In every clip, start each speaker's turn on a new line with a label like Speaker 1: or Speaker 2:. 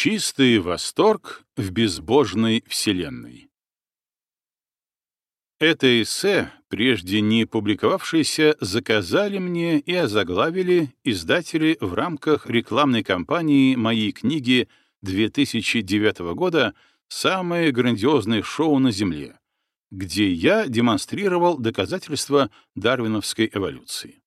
Speaker 1: Чистый восторг в безбожной вселенной. Это эссе, прежде не публиковавшееся, заказали мне и озаглавили издатели в рамках рекламной кампании моей книги 2009 года «Самое грандиозное шоу на Земле», где я демонстрировал доказательства дарвиновской эволюции.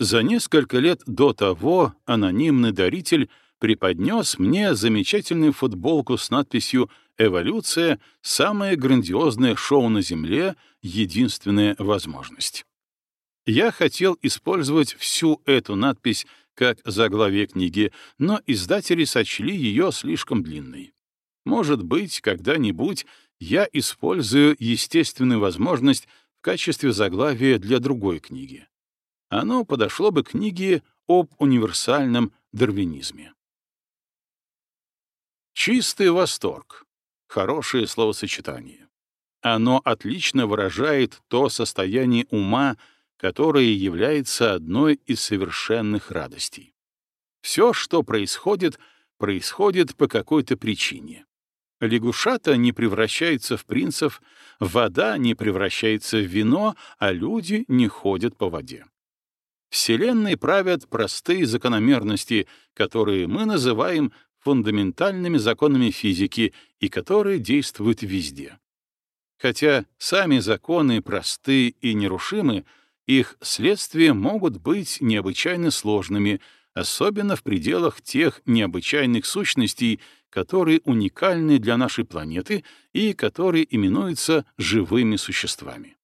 Speaker 1: За несколько лет до того анонимный даритель преподнес мне замечательную футболку с надписью «Эволюция — самое грандиозное шоу на Земле, единственная возможность». Я хотел использовать всю эту надпись как заглавие книги, но издатели сочли ее слишком длинной. Может быть, когда-нибудь я использую естественную возможность в качестве заглавия для другой книги. Оно подошло бы книге об универсальном дарвинизме. Чистый восторг. Хорошее словосочетание. Оно отлично выражает то состояние ума, которое является одной из совершенных радостей. Все, что происходит, происходит по какой-то причине. Лягушата не превращаются в принцев, вода не превращается в вино, а люди не ходят по воде. Вселенной правят простые закономерности, которые мы называем фундаментальными законами физики и которые действуют везде. Хотя сами законы просты и нерушимы, их следствия могут быть необычайно сложными, особенно в пределах тех необычайных сущностей, которые уникальны для нашей планеты и которые именуются живыми существами.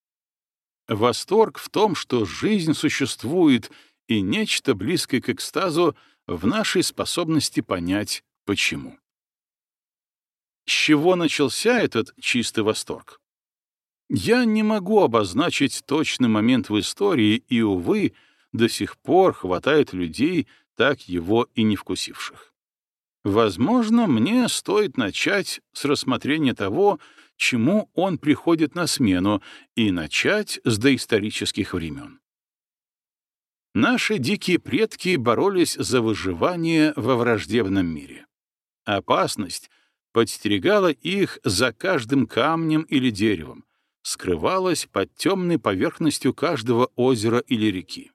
Speaker 1: Восторг в том, что жизнь существует, и нечто близкое к экстазу в нашей способности понять, почему. С чего начался этот чистый восторг? Я не могу обозначить точный момент в истории, и, увы, до сих пор хватает людей, так его и не вкусивших. Возможно, мне стоит начать с рассмотрения того, чему он приходит на смену, и начать с доисторических времен. Наши дикие предки боролись за выживание во враждебном мире. Опасность подстерегала их за каждым камнем или деревом, скрывалась под темной поверхностью каждого озера или реки.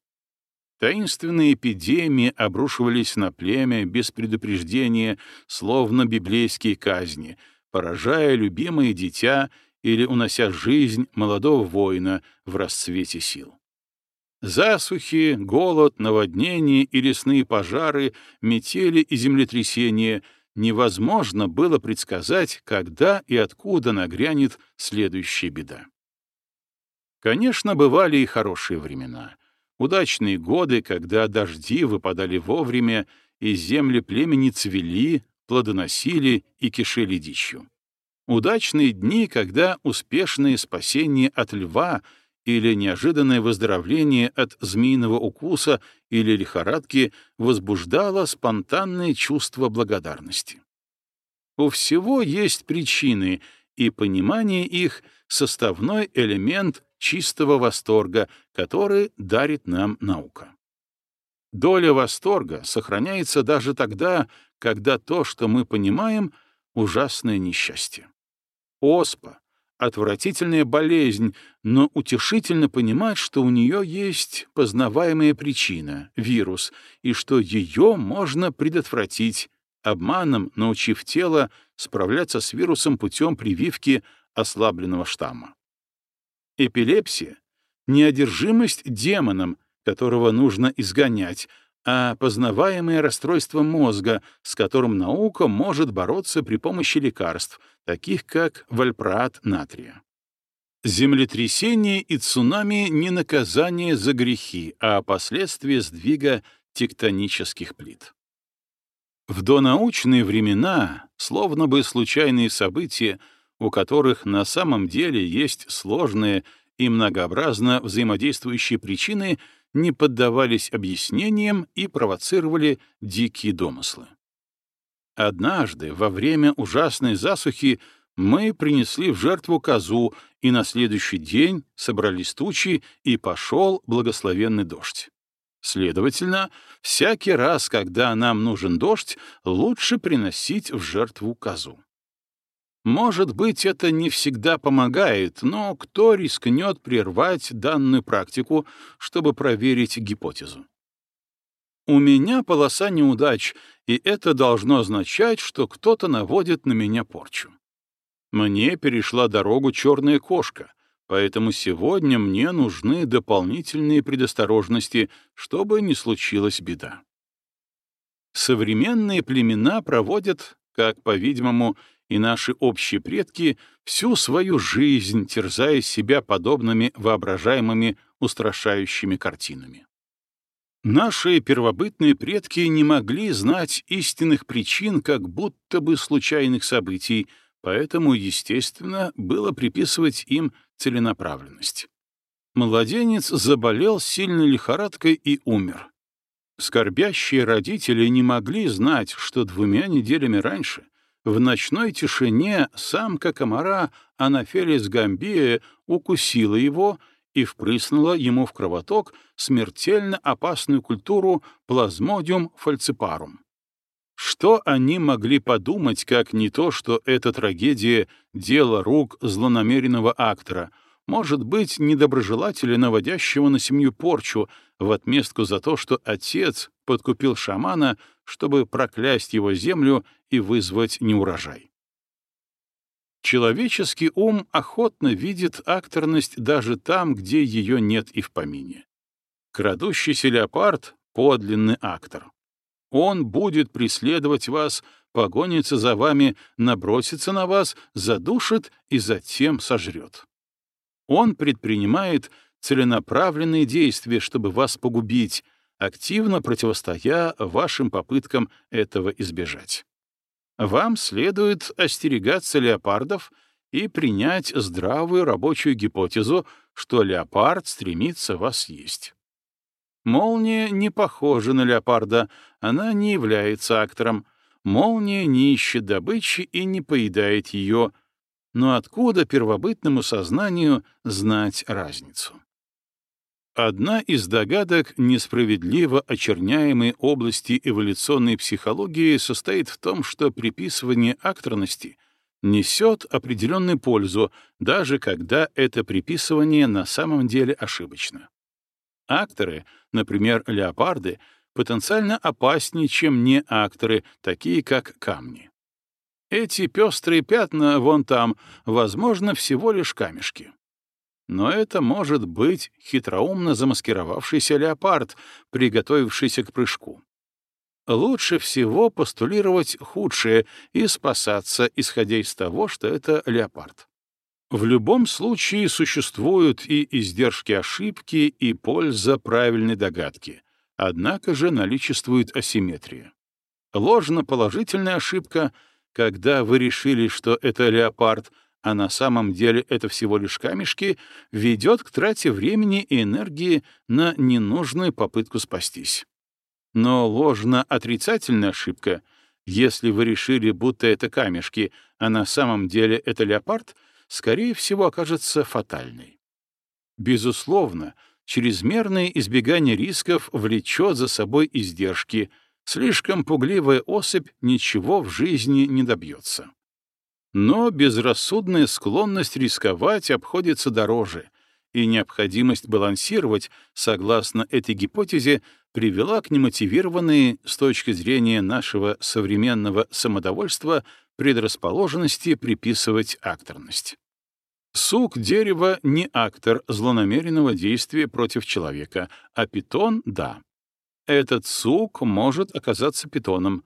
Speaker 1: Таинственные эпидемии обрушивались на племя без предупреждения, словно библейские казни, поражая любимое дитя или унося жизнь молодого воина в расцвете сил. Засухи, голод, наводнения и лесные пожары, метели и землетрясения невозможно было предсказать, когда и откуда нагрянет следующая беда. Конечно, бывали и хорошие времена. Удачные годы, когда дожди выпадали вовремя, и земли племени цвели, плодоносили и кишели дичью. Удачные дни, когда успешное спасение от льва или неожиданное выздоровление от змеиного укуса или лихорадки возбуждало спонтанное чувство благодарности. У всего есть причины, и понимание их — составной элемент чистого восторга, который дарит нам наука. Доля восторга сохраняется даже тогда, когда то, что мы понимаем, — ужасное несчастье. Оспа — отвратительная болезнь, но утешительно понимать, что у нее есть познаваемая причина — вирус, и что ее можно предотвратить, обманом научив тело справляться с вирусом путем прививки ослабленного штамма. Эпилепсия — неодержимость демоном, которого нужно изгонять, а познаваемое расстройство мозга, с которым наука может бороться при помощи лекарств, таких как вальпроат натрия. Землетрясение и цунами — не наказание за грехи, а последствия сдвига тектонических плит. В донаучные времена, словно бы случайные события, у которых на самом деле есть сложные и многообразно взаимодействующие причины, не поддавались объяснениям и провоцировали дикие домыслы. Однажды, во время ужасной засухи, мы принесли в жертву козу, и на следующий день собрались тучи, и пошел благословенный дождь. Следовательно, всякий раз, когда нам нужен дождь, лучше приносить в жертву козу. Может быть, это не всегда помогает, но кто рискнет прервать данную практику, чтобы проверить гипотезу? У меня полоса неудач, и это должно означать, что кто-то наводит на меня порчу. Мне перешла дорогу черная кошка, поэтому сегодня мне нужны дополнительные предосторожности, чтобы не случилась беда. Современные племена проводят, как, по-видимому, и наши общие предки, всю свою жизнь терзая себя подобными воображаемыми устрашающими картинами. Наши первобытные предки не могли знать истинных причин как будто бы случайных событий, поэтому, естественно, было приписывать им целенаправленность. Младенец заболел сильной лихорадкой и умер. Скорбящие родители не могли знать, что двумя неделями раньше в ночной тишине самка комара Анафелис гамбия укусила его и впрыснула ему в кровоток смертельно опасную культуру плазмодиум фальципарум. Что они могли подумать, как не то, что эта трагедия — дело рук злонамеренного актора, может быть, недоброжелателя, наводящего на семью порчу, в отместку за то, что отец подкупил шамана, чтобы проклясть его землю и вызвать неурожай. Человеческий ум охотно видит акторность даже там, где ее нет и в помине. Крадущийся леопард — подлинный актор. Он будет преследовать вас, погонится за вами, набросится на вас, задушит и затем сожрет. Он предпринимает целенаправленные действия, чтобы вас погубить, активно противостоя вашим попыткам этого избежать. Вам следует остерегаться леопардов и принять здравую рабочую гипотезу, что леопард стремится вас съесть. Молния не похожа на леопарда, она не является актором. Молния не ищет добычи и не поедает ее. Но откуда первобытному сознанию знать разницу? Одна из догадок несправедливо очерняемой области эволюционной психологии состоит в том, что приписывание акторности несет определенную пользу, даже когда это приписывание на самом деле ошибочно. Акторы, например, леопарды, потенциально опаснее, чем не акторы, такие как камни. Эти пестрые пятна вон там, возможно, всего лишь камешки. Но это может быть хитроумно замаскировавшийся леопард, приготовившийся к прыжку. Лучше всего постулировать худшее и спасаться, исходя из того, что это леопард. В любом случае существуют и издержки ошибки, и польза правильной догадки. Однако же наличествует асимметрия. Ложно-положительная ошибка, когда вы решили, что это леопард, а на самом деле это всего лишь камешки, ведет к трате времени и энергии на ненужную попытку спастись. Но ложно-отрицательная ошибка, если вы решили, будто это камешки, а на самом деле это леопард — скорее всего, окажется фатальной. Безусловно, чрезмерное избегание рисков влечет за собой издержки, слишком пугливая особь ничего в жизни не добьется. Но безрассудная склонность рисковать обходится дороже, и необходимость балансировать, согласно этой гипотезе, привела к немотивированной, с точки зрения нашего современного самодовольства, предрасположенности приписывать акторность. Сук дерева не актор злонамеренного действия против человека, а питон — да. Этот сук может оказаться питоном.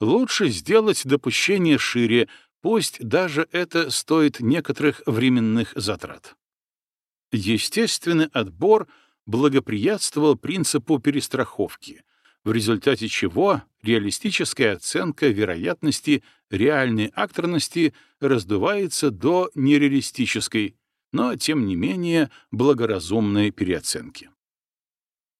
Speaker 1: Лучше сделать допущение шире, пусть даже это стоит некоторых временных затрат. Естественный отбор благоприятствовал принципу перестраховки, в результате чего реалистическая оценка вероятности реальной акторности раздувается до нереалистической, но, тем не менее, благоразумной переоценки.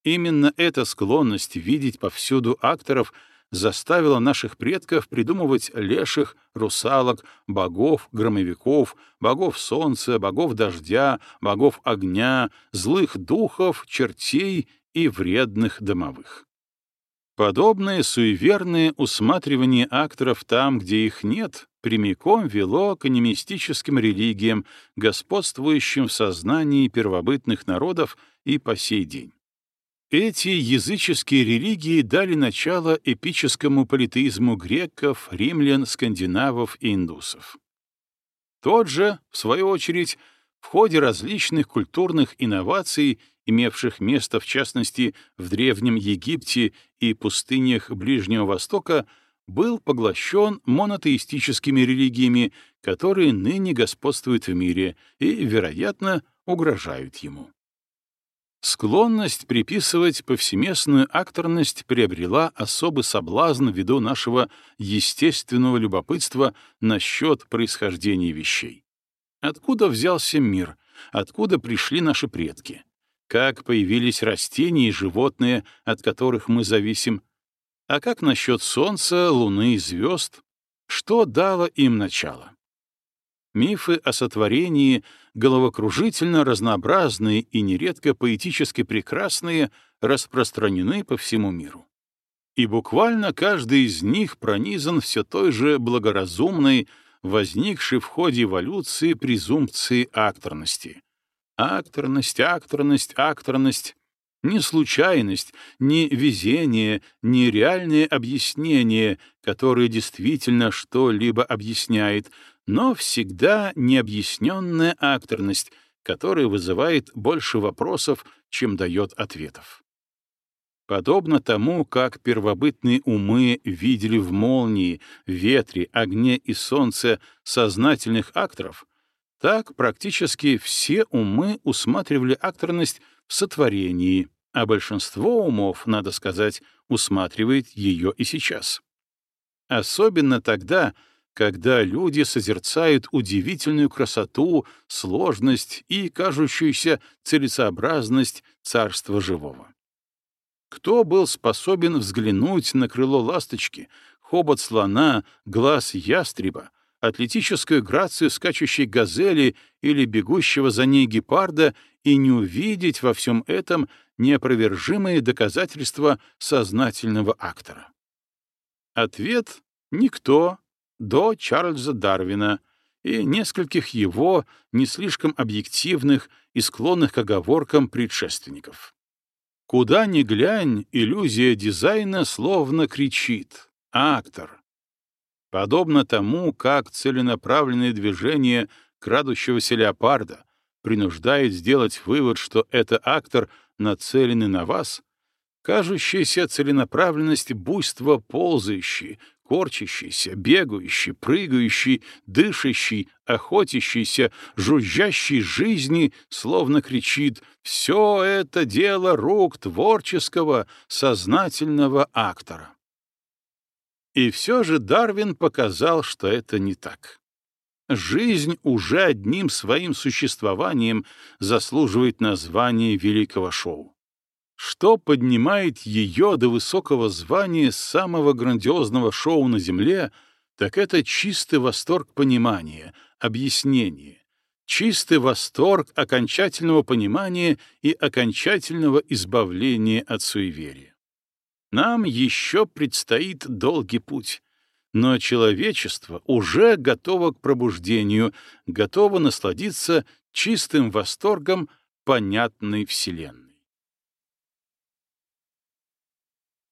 Speaker 1: Именно эта склонность видеть повсюду акторов заставила наших предков придумывать леших, русалок, богов, громовиков, богов солнца, богов дождя, богов огня, злых духов, чертей и вредных домовых. Подобное суеверное усматривание акторов там, где их нет, прямиком вело к анимистическим религиям, господствующим в сознании первобытных народов и по сей день. Эти языческие религии дали начало эпическому политеизму греков, римлян, скандинавов и индусов. Тот же, в свою очередь, в ходе различных культурных инноваций имевших место в частности в Древнем Египте и пустынях Ближнего Востока, был поглощен монотеистическими религиями, которые ныне господствуют в мире и, вероятно, угрожают ему. Склонность приписывать повсеместную акторность приобрела особый соблазн ввиду нашего естественного любопытства насчет происхождения вещей. Откуда взялся мир? Откуда пришли наши предки? как появились растения и животные, от которых мы зависим, а как насчет Солнца, Луны и звезд, что дало им начало. Мифы о сотворении, головокружительно разнообразные и нередко поэтически прекрасные, распространены по всему миру. И буквально каждый из них пронизан все той же благоразумной, возникшей в ходе эволюции презумпции акторности, Акторность, акторность, акторность. Не случайность, не везение, не реальное объяснение, которое действительно что-либо объясняет, но всегда необъясненная акторность, которая вызывает больше вопросов, чем дает ответов. Подобно тому, как первобытные умы видели в молнии, ветре, огне и солнце сознательных акторов, так практически все умы усматривали акторность в сотворении, а большинство умов, надо сказать, усматривает ее и сейчас. Особенно тогда, когда люди созерцают удивительную красоту, сложность и кажущуюся целесообразность царства живого. Кто был способен взглянуть на крыло ласточки, хобот слона, глаз ястреба, атлетическую грацию скачущей газели или бегущего за ней гепарда и не увидеть во всем этом неопровержимые доказательства сознательного актора? Ответ — никто до Чарльза Дарвина и нескольких его не слишком объективных и склонных к оговоркам предшественников. Куда ни глянь, иллюзия дизайна словно кричит «Актор! Подобно тому, как целенаправленное движение крадущегося леопарда принуждает сделать вывод, что это актор, нацеленный на вас, кажущаяся целенаправленность буйства ползающей, корчащийся, бегающий, прыгающий, дышащий, охотящийся, жужжащий жизни, словно кричит «Все это дело рук творческого, сознательного актора». И все же Дарвин показал, что это не так. Жизнь уже одним своим существованием заслуживает названия великого шоу. Что поднимает ее до высокого звания самого грандиозного шоу на Земле, так это чистый восторг понимания, объяснения, чистый восторг окончательного понимания и окончательного избавления от суеверия. Нам еще предстоит долгий путь. Но человечество уже готово к пробуждению, готово насладиться чистым восторгом понятной Вселенной.